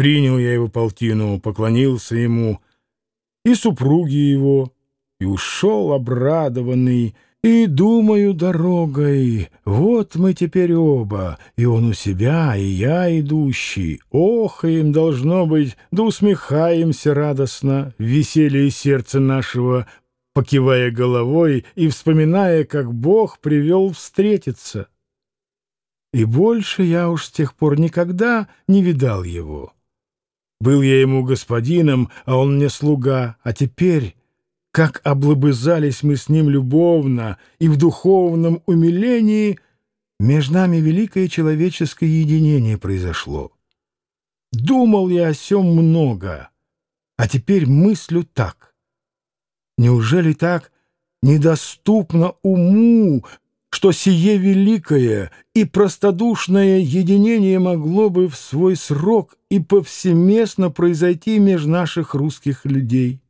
Принял я его полтину, поклонился ему и супруге его, и ушел обрадованный, и думаю дорогой, вот мы теперь оба, и он у себя, и я идущий. Ох, им должно быть, да усмехаемся радостно, в веселье сердца нашего, покивая головой и вспоминая, как Бог привел встретиться. И больше я уж с тех пор никогда не видал его. Был я ему господином, а он мне слуга, а теперь как облобызались мы с ним любовно и в духовном умилении, между нами великое человеческое единение произошло. Думал я о сем много, а теперь мыслю так. Неужели так недоступно уму, что сие великое и простодушное единение могло бы в свой срок и повсеместно произойти между наших русских людей?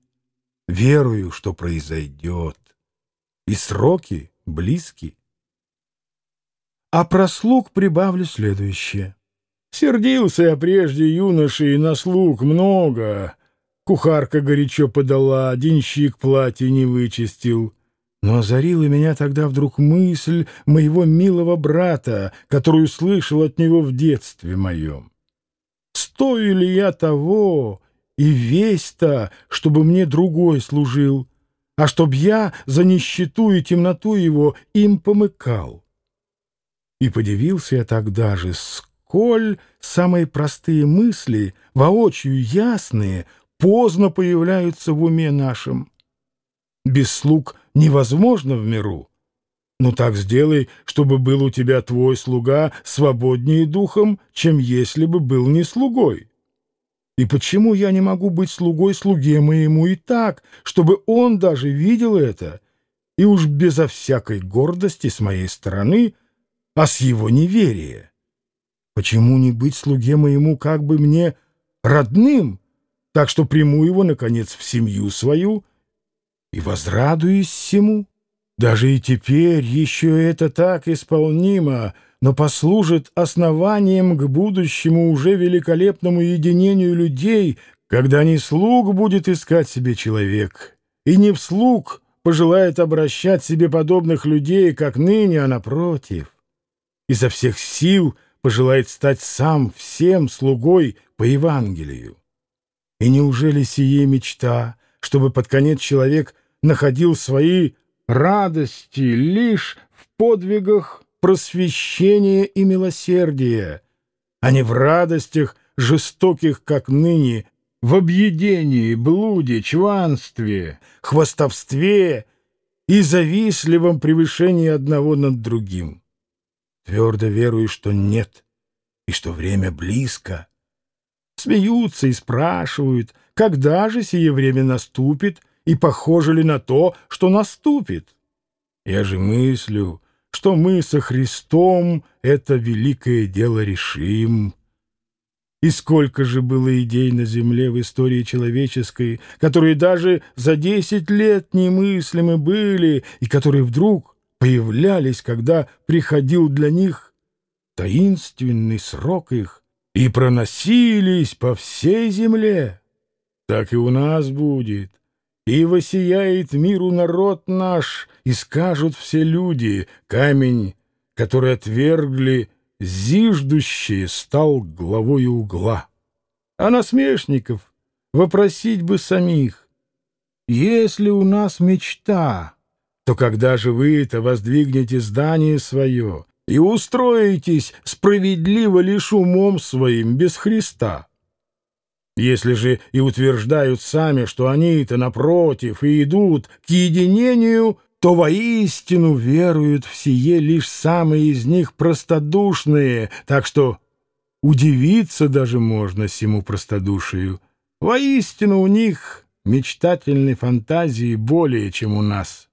Верую, что произойдет. И сроки близки. А про слуг прибавлю следующее. Сердился я прежде юношей на слуг много. Кухарка горячо подала, денщик платье не вычистил. Но озарила меня тогда вдруг мысль моего милого брата, которую слышал от него в детстве моем. Стою ли я того, и весь-то, чтобы мне другой служил, а чтоб я за нищету и темноту его им помыкал. И подивился я тогда же, сколь самые простые мысли, воочию ясные, поздно появляются в уме нашем. Без слуг невозможно в миру. Ну так сделай, чтобы был у тебя твой слуга свободнее духом, чем если бы был не слугой. И почему я не могу быть слугой слуге моему и так, чтобы он даже видел это, и уж безо всякой гордости с моей стороны, а с его неверия? Почему не быть слуге моему как бы мне родным, так что приму его, наконец, в семью свою и возрадуюсь всему? Даже и теперь еще это так исполнимо, но послужит основанием к будущему уже великолепному единению людей, когда не слуг будет искать себе человек, и не вслуг пожелает обращать себе подобных людей, как ныне, а напротив. Изо всех сил пожелает стать сам всем слугой по Евангелию. И неужели сие мечта, чтобы под конец человек находил свои радости лишь в подвигах просвещения и милосердия, а не в радостях жестоких, как ныне, в объедении, блуде, чванстве, хвастовстве и завистливом превышении одного над другим. Твердо верую, что нет, и что время близко. Смеются и спрашивают, когда же сие время наступит — и похоже ли на то, что наступит. Я же мыслю, что мы со Христом это великое дело решим. И сколько же было идей на земле в истории человеческой, которые даже за десять лет немыслимы были и которые вдруг появлялись, когда приходил для них таинственный срок их, и проносились по всей земле. Так и у нас будет. И воссияет миру народ наш, и скажут все люди, камень, который отвергли, зиждущие, стал главой угла. А насмешников вопросить бы самих, если у нас мечта, то когда же вы-то воздвигнете здание свое и устроитесь справедливо лишь умом своим без Христа? Если же и утверждают сами, что они-то напротив и идут к единению, то воистину веруют в сие лишь самые из них простодушные, так что удивиться даже можно всему простодушию. Воистину у них мечтательной фантазии более, чем у нас.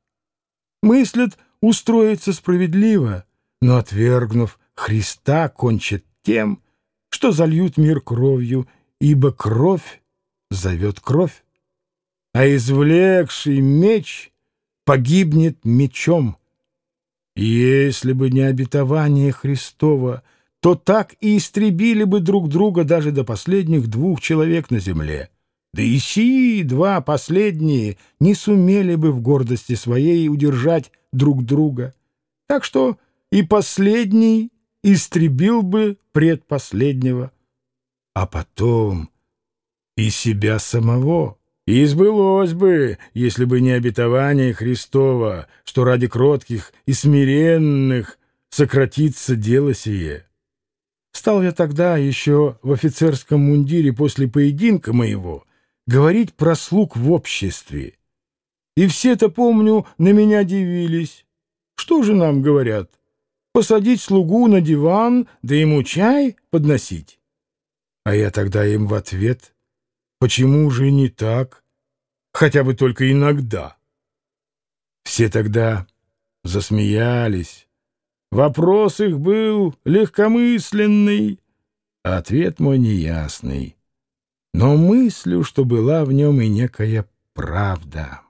Мыслят устроиться справедливо, но, отвергнув Христа, кончат тем, что зальют мир кровью ибо кровь зовет кровь, а извлекший меч погибнет мечом. Если бы не обетование Христова, то так и истребили бы друг друга даже до последних двух человек на земле. Да и сии два последние не сумели бы в гордости своей удержать друг друга. Так что и последний истребил бы предпоследнего, а потом и себя самого. И сбылось бы, если бы не обетование Христова, что ради кротких и смиренных сократится дело сие. Стал я тогда еще в офицерском мундире после поединка моего говорить про слуг в обществе. И все-то, помню, на меня дивились. Что же нам говорят? Посадить слугу на диван, да ему чай подносить? А я тогда им в ответ — Почему же не так? Хотя бы только иногда. Все тогда засмеялись. Вопрос их был легкомысленный, а ответ мой неясный. Но мыслю, что была в нем и некая правда.